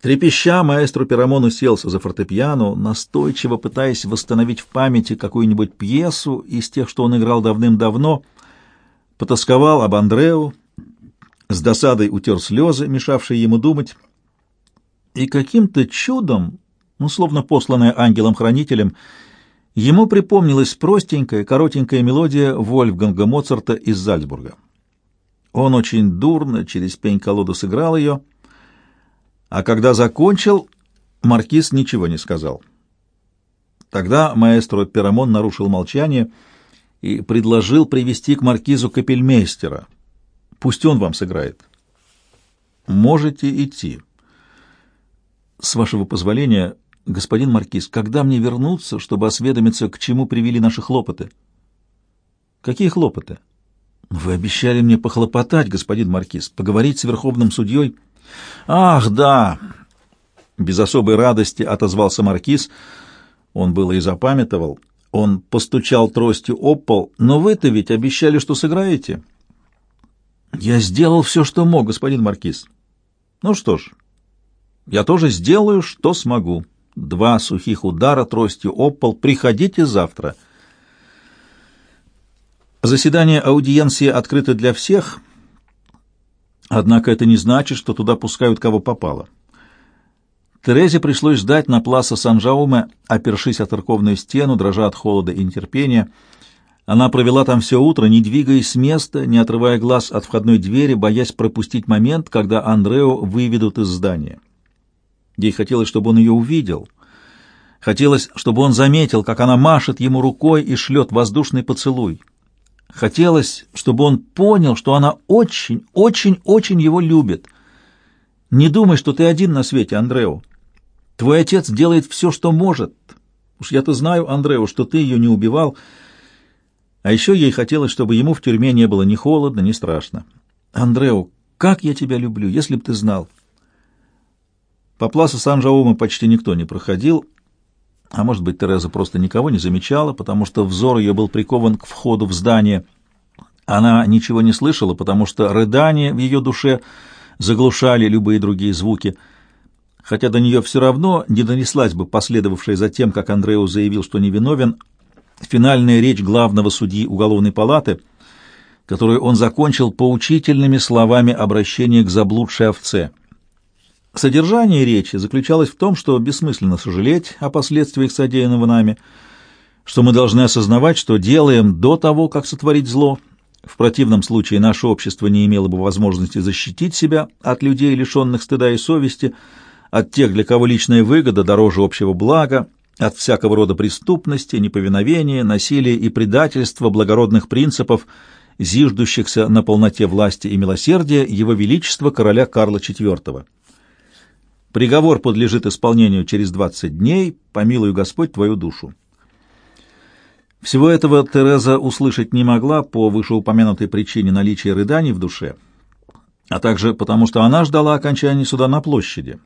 Трепеща, маэстро Пирамон уселся за фортепиано, настойчиво пытаясь восстановить в памяти какую-нибудь пьесу из тех, что он играл давным-давно, потасковал об Андреу, с досадой утер слезы, мешавшие ему думать, и каким-то чудом, ну, словно посланная ангелом-хранителем, ему припомнилась простенькая, коротенькая мелодия Вольфганга Моцарта из Зальцбурга. Он очень дурно через пень-колоду сыграл ее, а когда закончил, маркиз ничего не сказал. Тогда маэстро Пирамон нарушил молчание и предложил привести к маркизу капельмейстера. Пусть он вам сыграет. Можете идти. С вашего позволения, господин маркиз, когда мне вернуться, чтобы осведомиться, к чему привели наши хлопоты? Какие хлопоты? Вы обещали мне похлопотать, господин маркиз, поговорить с верховным судьей. Ах, да! Без особой радости отозвался маркиз. Он было и запамятовал. Он постучал тростью об пол. Но вы-то ведь обещали, что сыграете. Я сделал все, что мог, господин маркиз. Ну что ж, я тоже сделаю, что смогу. Два сухих удара тростью об пол. Приходите завтра. — Заседание аудиенции открыто для всех, однако это не значит, что туда пускают кого попало. Терезе пришлось ждать на пласа Сан-Жауме, опершись о церковную стену, дрожа от холода и нетерпения. Она провела там все утро, не двигаясь с места, не отрывая глаз от входной двери, боясь пропустить момент, когда Андрео выведут из здания. Ей хотелось, чтобы он ее увидел. Хотелось, чтобы он заметил, как она машет ему рукой и шлет воздушный поцелуй. Хотелось, чтобы он понял, что она очень, очень, очень его любит. Не думай, что ты один на свете, Андрео. Твой отец делает все, что может. Уж я-то знаю, Андрео, что ты ее не убивал. А еще ей хотелось, чтобы ему в тюрьме не было ни холодно, ни страшно. Андрео, как я тебя люблю, если б ты знал. По пласу Сан-Жаума почти никто не проходил, а может быть, Тереза просто никого не замечала, потому что взор ее был прикован к входу в здание. Она ничего не слышала, потому что рыдания в ее душе заглушали любые другие звуки. Хотя до нее все равно не донеслась бы последовавшая за тем, как Андреу заявил, что невиновен, финальная речь главного судьи уголовной палаты, которую он закончил поучительными словами обращения к заблудшей овце — Содержание речи заключалось в том, что бессмысленно сожалеть о последствиях содеянного нами, что мы должны осознавать, что делаем до того, как сотворить зло. В противном случае наше общество не имело бы возможности защитить себя от людей, лишенных стыда и совести, от тех, для кого личная выгода дороже общего блага, от всякого рода преступности, неповиновения, насилия и предательства благородных принципов, зиждущихся на полноте власти и милосердия Его Величества короля Карла IV. Приговор подлежит исполнению через двадцать дней, помилуй Господь твою душу. Всего этого Тереза услышать не могла по вышеупомянутой причине наличия рыданий в душе, а также потому, что она ждала окончания суда на площади,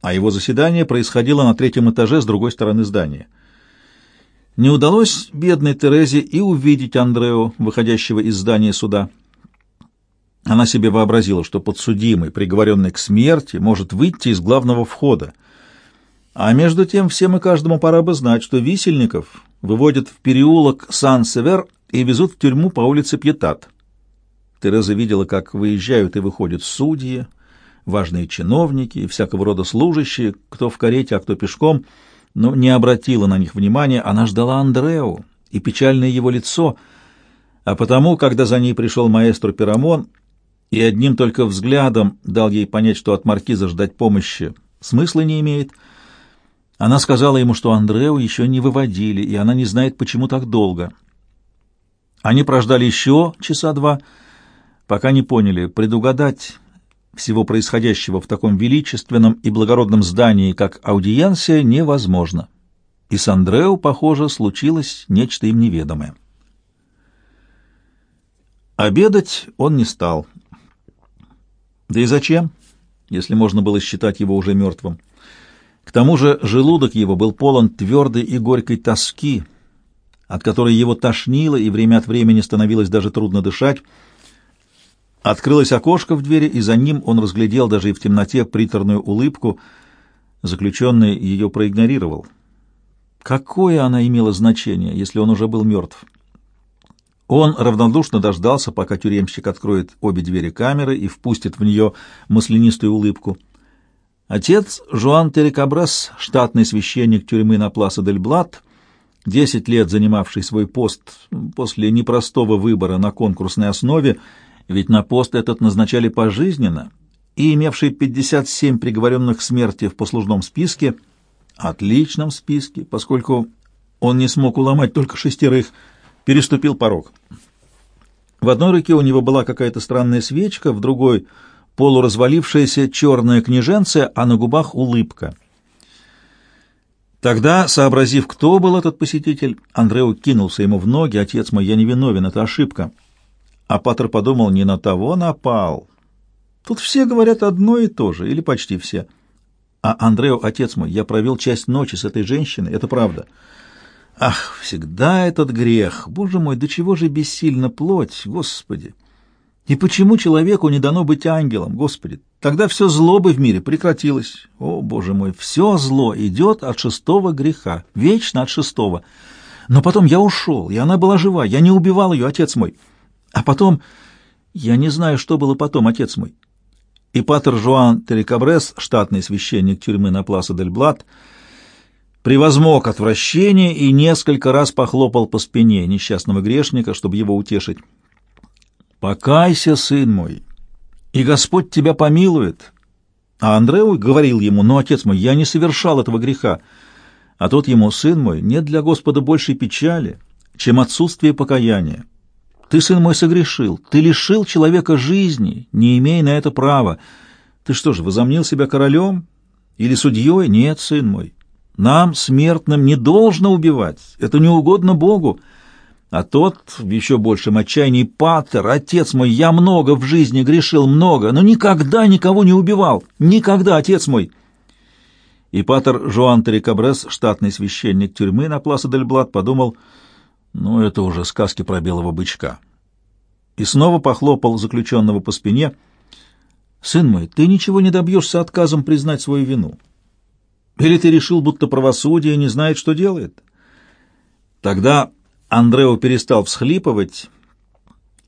а его заседание происходило на третьем этаже с другой стороны здания. Не удалось бедной Терезе и увидеть Андрео, выходящего из здания суда. Она себе вообразила, что подсудимый, приговоренный к смерти, может выйти из главного входа. А между тем всем и каждому пора бы знать, что висельников выводят в переулок Сан-Север и везут в тюрьму по улице Пьетат. Тереза видела, как выезжают и выходят судьи, важные чиновники и всякого рода служащие, кто в карете, а кто пешком, но не обратила на них внимания. Она ждала Андреу и печальное его лицо, а потому, когда за ней пришел маэстро Пирамон, и одним только взглядом дал ей понять, что от маркиза ждать помощи смысла не имеет. Она сказала ему, что Андреу еще не выводили, и она не знает, почему так долго. Они прождали еще часа два, пока не поняли, предугадать всего происходящего в таком величественном и благородном здании, как аудиенция, невозможно. И с Андреу, похоже, случилось нечто им неведомое. Обедать он не стал. Да и зачем, если можно было считать его уже мертвым? К тому же желудок его был полон твердой и горькой тоски, от которой его тошнило и время от времени становилось даже трудно дышать. Открылось окошко в двери, и за ним он разглядел даже и в темноте приторную улыбку Заключенный ее проигнорировал. Какое она имела значение, если он уже был мертв? Он равнодушно дождался, пока тюремщик откроет обе двери камеры и впустит в нее маслянистую улыбку. Отец Жуан Терекабрас, штатный священник тюрьмы на Пласа дель Блат, десять лет занимавший свой пост после непростого выбора на конкурсной основе, ведь на пост этот назначали пожизненно, и имевший 57 приговоренных к смерти в послужном списке, отличном списке, поскольку он не смог уломать только шестерых, переступил порог. В одной руке у него была какая-то странная свечка, в другой — полуразвалившаяся черная княженция, а на губах улыбка. Тогда, сообразив, кто был этот посетитель, Андреу кинулся ему в ноги. «Отец мой, я не виновен, это ошибка». А Патер подумал, не на того напал. Тут все говорят одно и то же, или почти все. А Андреу, отец мой, я провел часть ночи с этой женщиной, это правда. Ах, всегда этот грех! Боже мой, до чего же бессильна плоть, Господи! И почему человеку не дано быть ангелом, Господи? Тогда все зло бы в мире прекратилось. О, Боже мой, все зло идет от шестого греха, вечно от шестого. Но потом я ушел, и она была жива, я не убивал ее, отец мой. А потом... Я не знаю, что было потом, отец мой. И патер Жуан Телекабрес, штатный священник тюрьмы на Пласа дель Блат, превозмог отвращение и несколько раз похлопал по спине несчастного грешника, чтобы его утешить. «Покайся, сын мой, и Господь тебя помилует». А Андреу говорил ему, «Ну, отец мой, я не совершал этого греха». А тот ему, «Сын мой, нет для Господа большей печали, чем отсутствие покаяния. Ты, сын мой, согрешил, ты лишил человека жизни, не имея на это права. Ты что же, возомнил себя королем или судьей? Нет, сын мой, нам, смертным, не должно убивать. Это не угодно Богу. А тот в еще большем отчаянии Паттер, отец мой, я много в жизни грешил, много, но никогда никого не убивал. Никогда, отец мой. И Паттер Жуан Терекабрес, штатный священник тюрьмы на Пласа дель Блат, подумал, ну, это уже сказки про белого бычка. И снова похлопал заключенного по спине. «Сын мой, ты ничего не добьешься отказом признать свою вину. Или ты решил, будто правосудие не знает, что делает? Тогда Андрео перестал всхлипывать,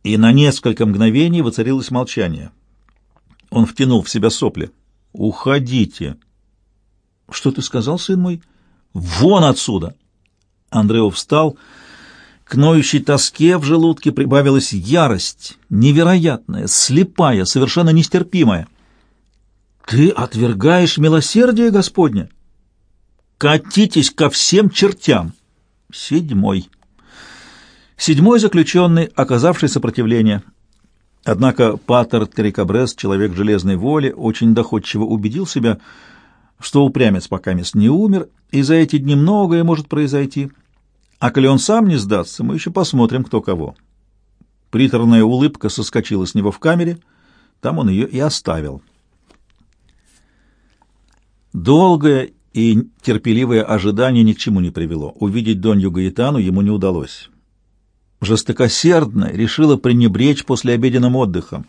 и на несколько мгновений воцарилось молчание. Он втянул в себя сопли. «Уходите!» «Что ты сказал, сын мой?» «Вон отсюда!» Андрео встал. К ноющей тоске в желудке прибавилась ярость, невероятная, слепая, совершенно нестерпимая. «Ты отвергаешь милосердие Господня?» Катитесь ко всем чертям. Седьмой. Седьмой заключенный, оказавший сопротивление. Однако Паттер Терекабрес, человек железной воли, очень доходчиво убедил себя, что упрямец пока не умер, и за эти дни многое может произойти. А коли он сам не сдастся, мы еще посмотрим, кто кого. Приторная улыбка соскочила с него в камере, там он ее и оставил. Долгое и терпеливое ожидание ни к чему не привело. Увидеть Донью Гаэтану ему не удалось. Жестокосердно решила пренебречь после обеденным отдыхом.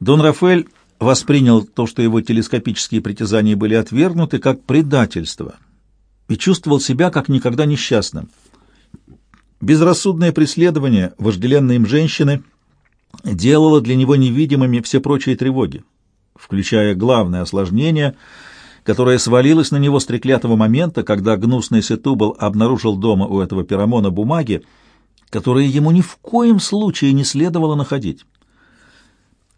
Дон Рафаэль воспринял то, что его телескопические притязания были отвергнуты, как предательство и чувствовал себя как никогда несчастным. Безрассудное преследование вожделенной им женщины делало для него невидимыми все прочие тревоги, включая главное осложнение — которая свалилась на него с треклятого момента, когда гнусный Сетубал обнаружил дома у этого пирамона бумаги, которые ему ни в коем случае не следовало находить.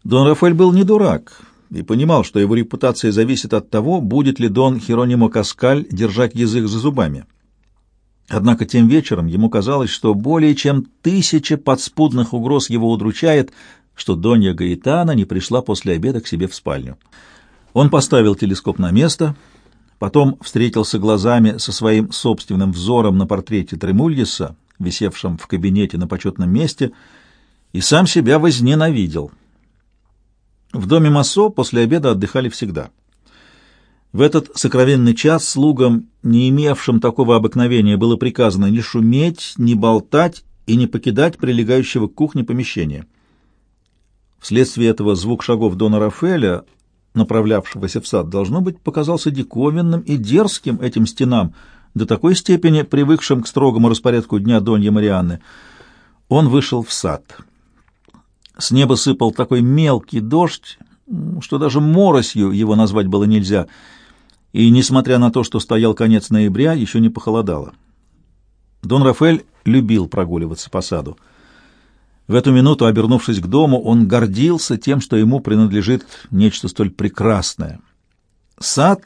Дон Рафаэль был не дурак и понимал, что его репутация зависит от того, будет ли Дон Херонимо Каскаль держать язык за зубами. Однако тем вечером ему казалось, что более чем тысяча подспудных угроз его удручает, что Донья Гаитана не пришла после обеда к себе в спальню. Он поставил телескоп на место, потом встретился глазами со своим собственным взором на портрете Тремульеса, висевшем в кабинете на почетном месте, и сам себя возненавидел. В доме Массо после обеда отдыхали всегда. В этот сокровенный час слугам, не имевшим такого обыкновения, было приказано не шуметь, не болтать и не покидать прилегающего к кухне помещения. Вследствие этого звук шагов Дона Рафаэля направлявшегося в сад, должно быть, показался диковинным и дерзким этим стенам, до такой степени привыкшим к строгому распорядку дня Донья Марианны. Он вышел в сад. С неба сыпал такой мелкий дождь, что даже моросью его назвать было нельзя, и, несмотря на то, что стоял конец ноября, еще не похолодало. Дон Рафаэль любил прогуливаться по саду. В эту минуту, обернувшись к дому, он гордился тем, что ему принадлежит нечто столь прекрасное. Сад,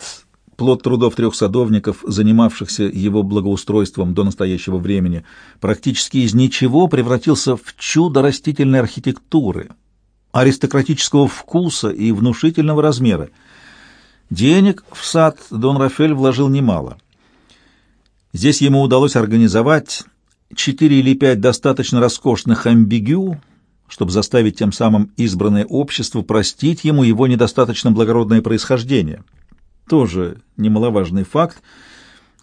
плод трудов трех садовников, занимавшихся его благоустройством до настоящего времени, практически из ничего превратился в чудо растительной архитектуры, аристократического вкуса и внушительного размера. Денег в сад Дон Рафель вложил немало. Здесь ему удалось организовать четыре или пять достаточно роскошных амбигю, чтобы заставить тем самым избранное общество простить ему его недостаточно благородное происхождение. Тоже немаловажный факт,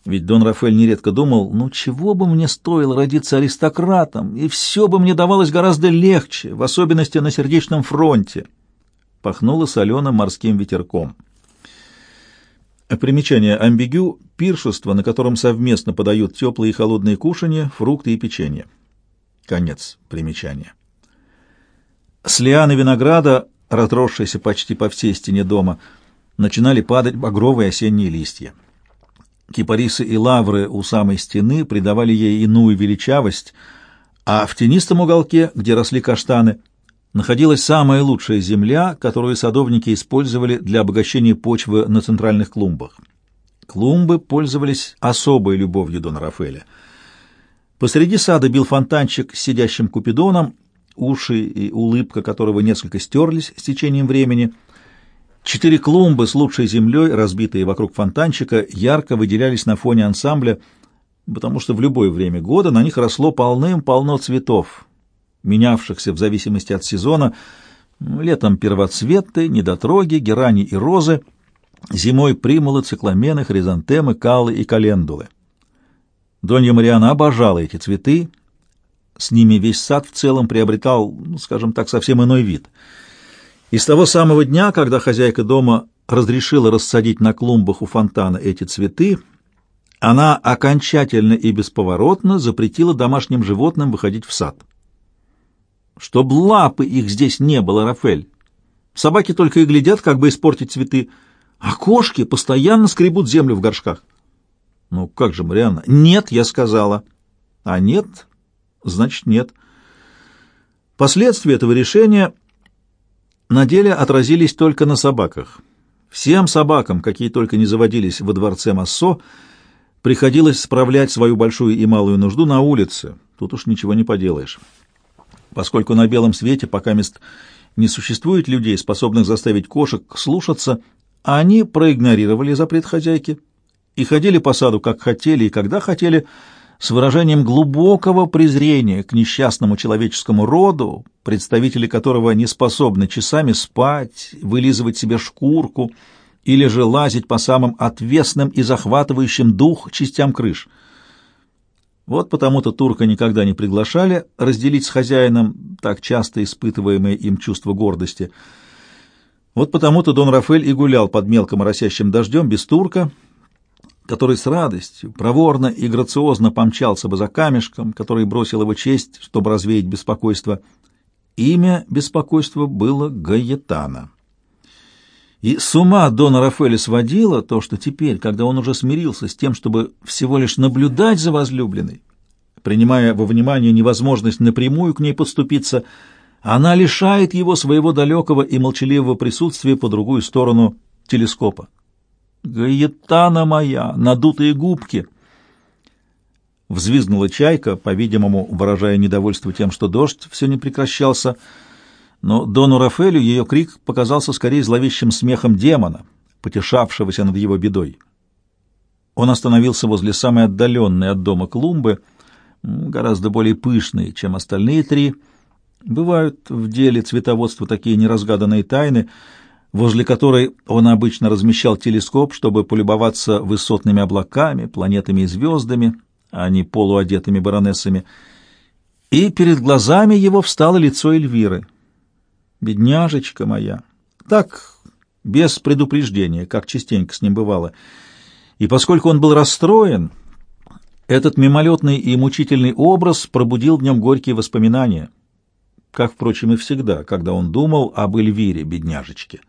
ведь Дон Рафаэль нередко думал, ну чего бы мне стоило родиться аристократом, и все бы мне давалось гораздо легче, в особенности на сердечном фронте. Пахнуло соленым морским ветерком. Примечание амбигю – пиршество, на котором совместно подают теплые и холодные кушанья, фрукты и печенье. Конец примечания. С лианы винограда, разросшейся почти по всей стене дома, начинали падать багровые осенние листья. Кипарисы и лавры у самой стены придавали ей иную величавость, а в тенистом уголке, где росли каштаны – находилась самая лучшая земля, которую садовники использовали для обогащения почвы на центральных клумбах. Клумбы пользовались особой любовью Дона Рафаэля. Посреди сада бил фонтанчик с сидящим купидоном, уши и улыбка которого несколько стерлись с течением времени. Четыре клумбы с лучшей землей, разбитые вокруг фонтанчика, ярко выделялись на фоне ансамбля, потому что в любое время года на них росло полным-полно цветов, менявшихся в зависимости от сезона. Летом первоцветы, недотроги, герани и розы, зимой примулы, цикламены, хризантемы, калы и календулы. Донья Мариана обожала эти цветы, с ними весь сад в целом приобретал, ну, скажем так, совсем иной вид. И с того самого дня, когда хозяйка дома разрешила рассадить на клумбах у фонтана эти цветы, она окончательно и бесповоротно запретила домашним животным выходить в сад чтоб лапы их здесь не было, Рафель. Собаки только и глядят, как бы испортить цветы, а кошки постоянно скребут землю в горшках. Ну как же, Марианна? Нет, я сказала. А нет, значит нет. Последствия этого решения на деле отразились только на собаках. Всем собакам, какие только не заводились во дворце Массо, приходилось справлять свою большую и малую нужду на улице. Тут уж ничего не поделаешь поскольку на белом свете пока мест не существует людей, способных заставить кошек слушаться, они проигнорировали запрет хозяйки и ходили по саду, как хотели и когда хотели, с выражением глубокого презрения к несчастному человеческому роду, представители которого не способны часами спать, вылизывать себе шкурку или же лазить по самым отвесным и захватывающим дух частям крыш — вот потому-то турка никогда не приглашали разделить с хозяином так часто испытываемое им чувство гордости. Вот потому-то Дон Рафель и гулял под мелко моросящим дождем без турка, который с радостью, проворно и грациозно помчался бы за камешком, который бросил его честь, чтобы развеять беспокойство. Имя беспокойства было Гаетана. И с ума Дона Рафаэля сводило то, что теперь, когда он уже смирился с тем, чтобы всего лишь наблюдать за возлюбленной, принимая во внимание невозможность напрямую к ней подступиться, она лишает его своего далекого и молчаливого присутствия по другую сторону телескопа. «Гаетана моя! Надутые губки!» Взвизгнула чайка, по-видимому, выражая недовольство тем, что дождь все не прекращался, — но Дону Рафелю ее крик показался скорее зловещим смехом демона, потешавшегося над его бедой. Он остановился возле самой отдаленной от дома клумбы, гораздо более пышной, чем остальные три. Бывают в деле цветоводства такие неразгаданные тайны, возле которой он обычно размещал телескоп, чтобы полюбоваться высотными облаками, планетами и звездами, а не полуодетыми баронессами. И перед глазами его встало лицо Эльвиры — бедняжечка моя. Так без предупреждения, как частенько с ним бывало. И поскольку он был расстроен, этот мимолетный и мучительный образ пробудил в нем горькие воспоминания, как, впрочем, и всегда, когда он думал об Эльвире, бедняжечке.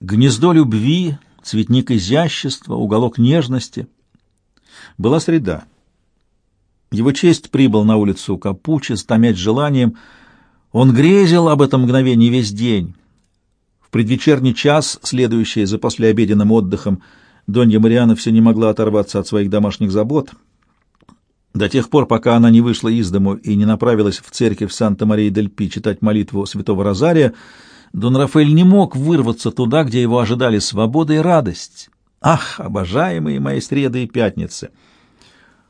Гнездо любви, цветник изящества, уголок нежности. Была среда. Его честь прибыл на улицу Капучи, томять желанием. Он грезил об этом мгновении весь день. В предвечерний час, следующий за послеобеденным отдыхом, Донья Мариана все не могла оторваться от своих домашних забот. До тех пор, пока она не вышла из дому и не направилась в церковь Санта-Мария-дель-Пи читать молитву святого Розария, Дон Рафаэль не мог вырваться туда, где его ожидали свобода и радость. Ах, обожаемые мои среды и пятницы!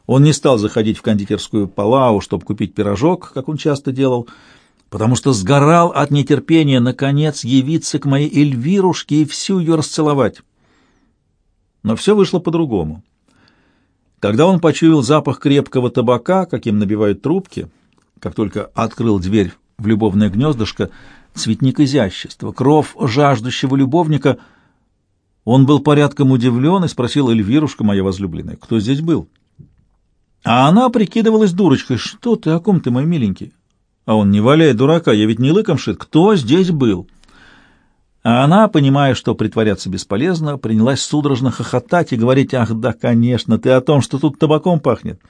Он не стал заходить в кондитерскую Палау, чтобы купить пирожок, как он часто делал, потому что сгорал от нетерпения, наконец, явиться к моей Эльвирушке и всю ее расцеловать. Но все вышло по-другому. Когда он почуял запах крепкого табака, каким набивают трубки, как только открыл дверь в любовное гнездышко, цветник изящества, кров жаждущего любовника, он был порядком удивлен и спросил Эльвирушка, моя возлюбленная, кто здесь был? А она прикидывалась дурочкой. «Что ты, о ком ты, мой миленький?» А он, не валяй дурака, я ведь не лыком шит. Кто здесь был? А она, понимая, что притворяться бесполезно, принялась судорожно хохотать и говорить, «Ах, да, конечно, ты о том, что тут табаком пахнет.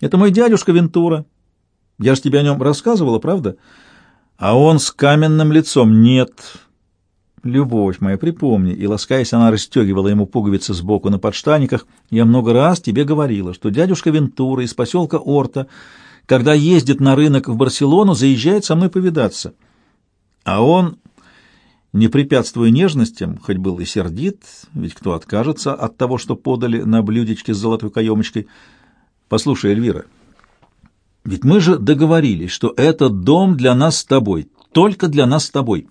Это мой дядюшка Вентура. Я ж тебе о нем рассказывала, правда?» А он с каменным лицом, «Нет, «Любовь моя, припомни», и, ласкаясь, она расстегивала ему пуговицы сбоку на подштаниках, «я много раз тебе говорила, что дядюшка Вентура из поселка Орта, когда ездит на рынок в Барселону, заезжает со мной повидаться. А он, не препятствуя нежностям, хоть был и сердит, ведь кто откажется от того, что подали на блюдечке с золотой каемочкой, «Послушай, Эльвира, ведь мы же договорились, что этот дом для нас с тобой, только для нас с тобой»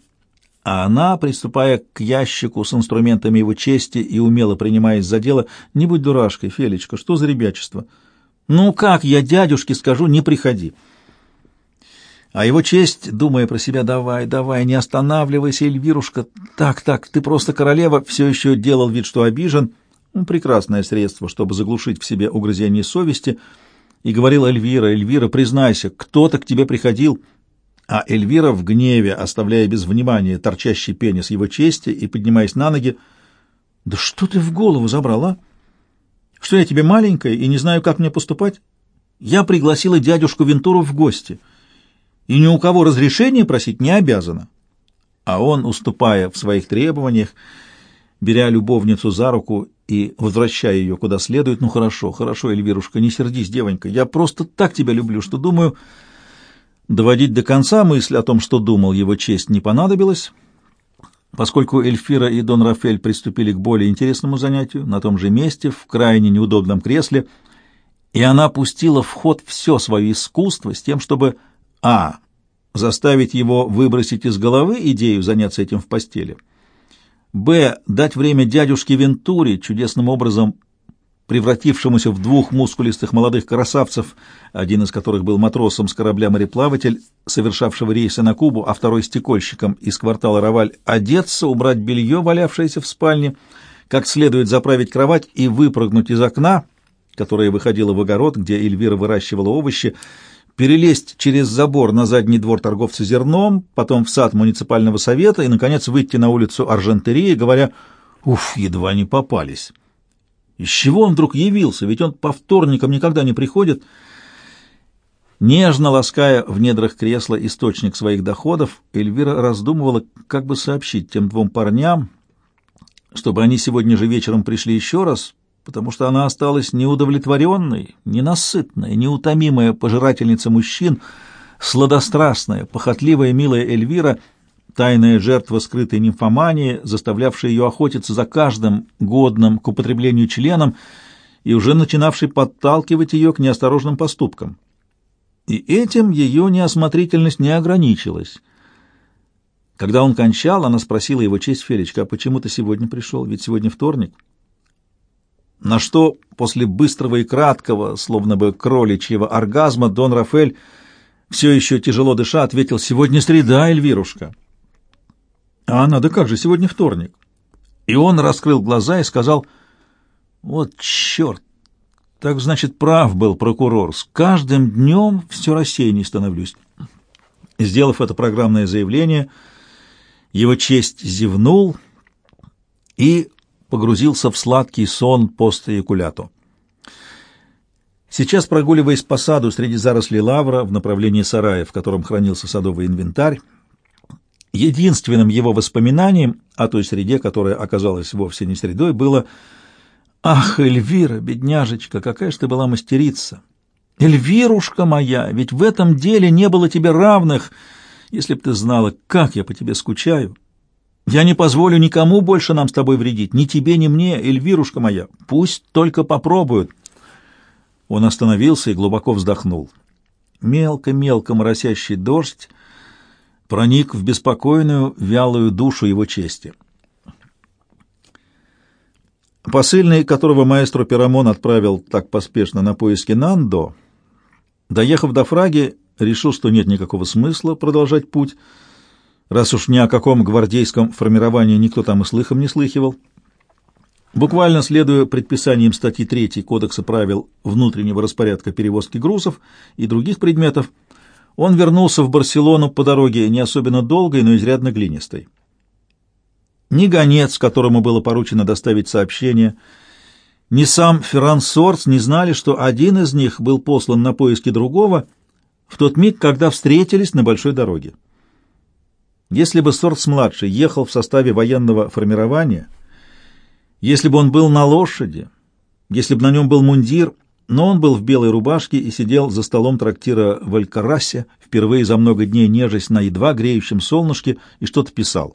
а она, приступая к ящику с инструментами его чести и умело принимаясь за дело, «Не будь дурашкой, Фелечка, что за ребячество? Ну как я дядюшке скажу, не приходи». А его честь, думая про себя, «Давай, давай, не останавливайся, Эльвирушка, так, так, ты просто королева», все еще делал вид, что обижен, ну, прекрасное средство, чтобы заглушить в себе угрызение совести, и говорил Эльвира, «Эльвира, признайся, кто-то к тебе приходил». А Эльвира в гневе, оставляя без внимания торчащий пенис его чести и поднимаясь на ноги, «Да что ты в голову забрала? Что я тебе маленькая и не знаю, как мне поступать? Я пригласила дядюшку Вентуру в гости, и ни у кого разрешения просить не обязана». А он, уступая в своих требованиях, беря любовницу за руку и возвращая ее куда следует, «Ну хорошо, хорошо, Эльвирушка, не сердись, девонька, я просто так тебя люблю, что думаю...» Доводить до конца мысль о том, что думал его честь, не понадобилось, поскольку Эльфира и Дон Рафель приступили к более интересному занятию на том же месте, в крайне неудобном кресле, и она пустила в ход все свое искусство с тем, чтобы а. заставить его выбросить из головы идею заняться этим в постели, б. дать время дядюшке Вентуре чудесным образом превратившемуся в двух мускулистых молодых красавцев, один из которых был матросом с корабля «Мореплаватель», совершавшего рейсы на Кубу, а второй стекольщиком из квартала Раваль, одеться, убрать белье, валявшееся в спальне, как следует заправить кровать и выпрыгнуть из окна, которое выходило в огород, где Эльвира выращивала овощи, перелезть через забор на задний двор торговца зерном, потом в сад муниципального совета и, наконец, выйти на улицу Аржентерии, говоря «Уф, едва не попались». Из чего он вдруг явился? Ведь он по вторникам никогда не приходит. Нежно лаская в недрах кресла источник своих доходов, Эльвира раздумывала, как бы сообщить тем двум парням, чтобы они сегодня же вечером пришли еще раз, потому что она осталась неудовлетворенной, ненасытная, неутомимая пожирательница мужчин, сладострастная, похотливая, милая Эльвира — тайная жертва скрытой нимфомании, заставлявшая ее охотиться за каждым годным к употреблению членом и уже начинавший подталкивать ее к неосторожным поступкам. И этим ее неосмотрительность не ограничилась. Когда он кончал, она спросила его честь Фелечка, а почему ты сегодня пришел, ведь сегодня вторник? На что после быстрого и краткого, словно бы кроличьего оргазма, Дон Рафель, все еще тяжело дыша, ответил, «Сегодня среда, Эльвирушка». А она, да как же, сегодня вторник. И он раскрыл глаза и сказал, вот черт, так значит, прав был прокурор, с каждым днем все рассеянней становлюсь. Сделав это программное заявление, его честь зевнул и погрузился в сладкий сон постоякуляту. Сейчас, прогуливаясь по саду среди зарослей лавра в направлении сарая, в котором хранился садовый инвентарь, единственным его воспоминанием о той среде, которая оказалась вовсе не средой, было «Ах, Эльвира, бедняжечка, какая ж ты была мастерица! Эльвирушка моя, ведь в этом деле не было тебе равных, если б ты знала, как я по тебе скучаю!» Я не позволю никому больше нам с тобой вредить, ни тебе, ни мне, Эльвирушка моя. Пусть только попробуют. Он остановился и глубоко вздохнул. Мелко-мелко моросящий дождь проник в беспокойную, вялую душу его чести. Посыльный, которого маэстро Пирамон отправил так поспешно на поиски Нандо, доехав до Фраги, решил, что нет никакого смысла продолжать путь, раз уж ни о каком гвардейском формировании никто там и слыхом не слыхивал. Буквально следуя предписаниям статьи 3 Кодекса правил внутреннего распорядка перевозки грузов и других предметов, он вернулся в Барселону по дороге не особенно долгой, но изрядно глинистой. Ни гонец, которому было поручено доставить сообщение, ни сам Ферран Сорс не знали, что один из них был послан на поиски другого в тот миг, когда встретились на большой дороге. Если бы Сорс-младший ехал в составе военного формирования, если бы он был на лошади, если бы на нем был мундир, но он был в белой рубашке и сидел за столом трактира в Алькарасе, впервые за много дней нежесть на едва греющем солнышке, и что-то писал.